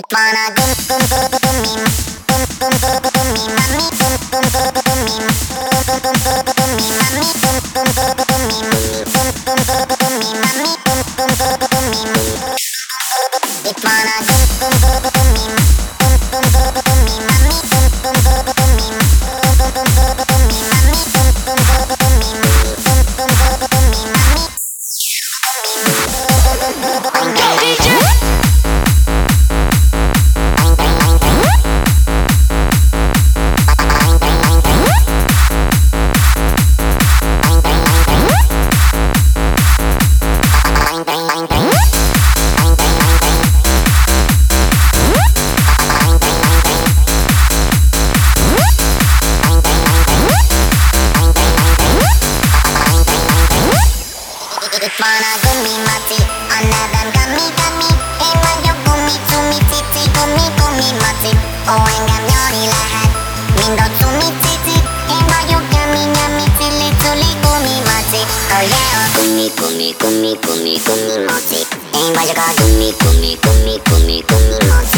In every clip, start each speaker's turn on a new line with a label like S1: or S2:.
S1: Ipana dum dum dum dum dum mim Dum dum dum dum dum mim Mami dum dum dum dum dum mim Dum dum dum dum dum mim Mami
S2: dum dum
S1: dum Gummy mati, another gummy gummy. Ewa yo gummy tumi titi gummy gummy mati. Oengam yori lahat, mindo tumi titi. Ewa yo gummy yummy tili tuli gummy mati. Oh yeah, gummy gummy gummy gummy gummy mati. Ewa yo ga gummy gummy gummy gummy gummy mati. Ewa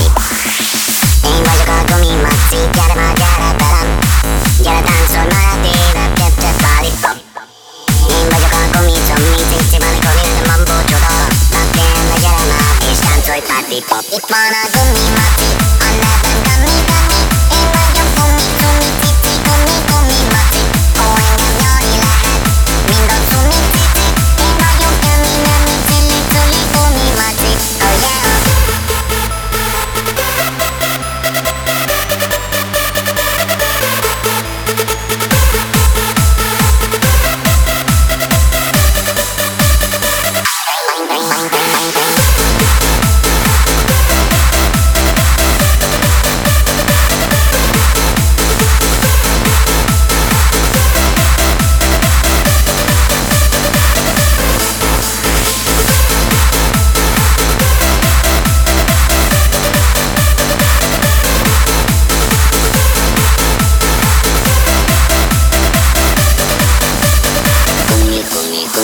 S1: You wanna give me.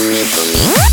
S1: не помню.